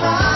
fire.